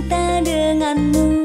cinta denganmu